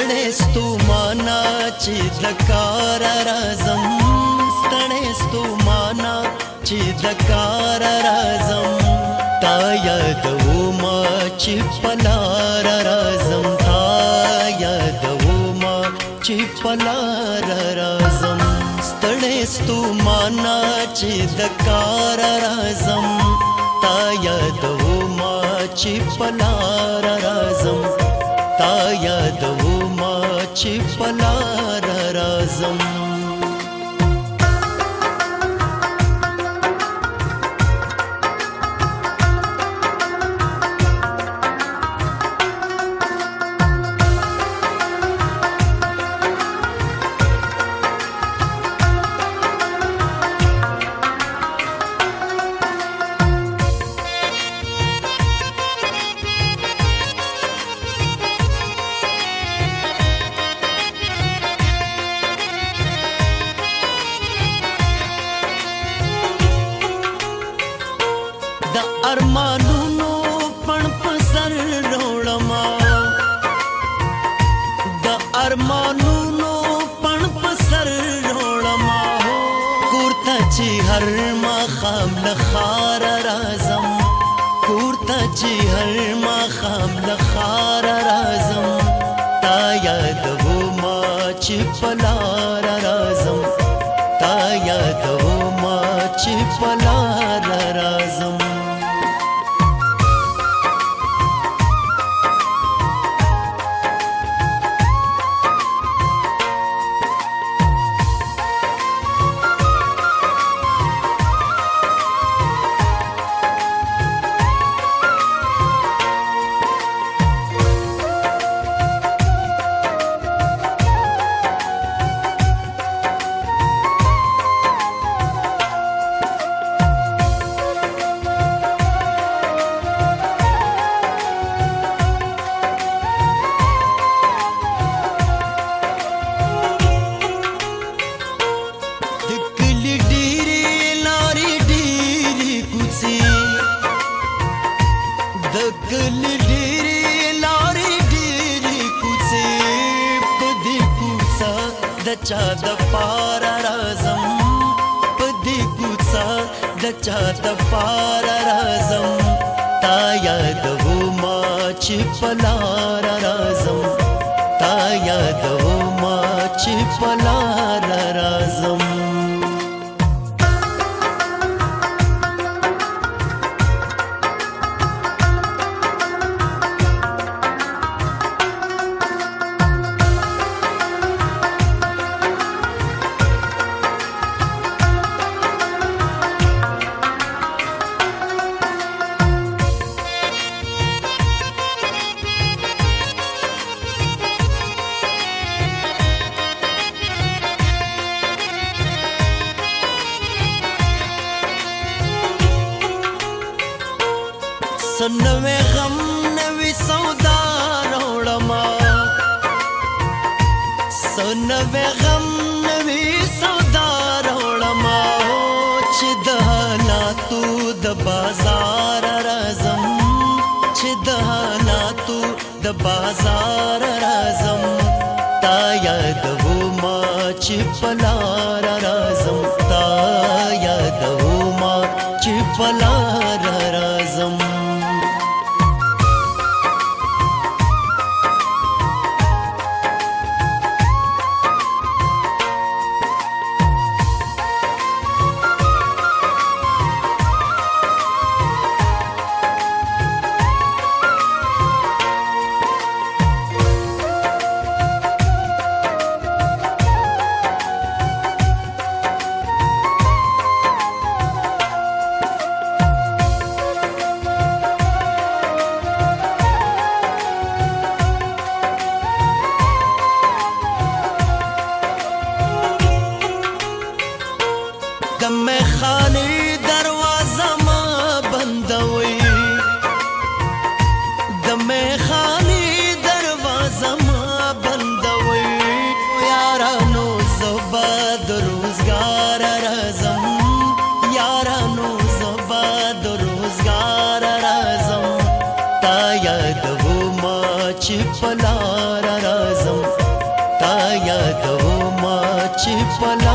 स्तणेस्तु माना चित्रकार स्तणेस्तु स्तने स्तु माना चित्रकारराजं तायद ओमा चिफनारजं तायद ो मा स्तणेस्तु राजं स्थेस्तु माना चित्रकार राजं तायदो मा चिफलारजं तायद 喜欢。ارمانونو پن پسر روړما د ارمانونو پن پسر روړما کوړه چې هر ما خام لخوا पारा राजम् गुसा गच्छा राजम् ताया दो मा राजम् ताया दो मा سنوي غم نوي سودا روړما سنوي غم نوي سودا روړما چې د حالاتو د بازار رازم چې د حالاتو د بازار رازم تا یاد و ما چې پلار राजम् य माचि पला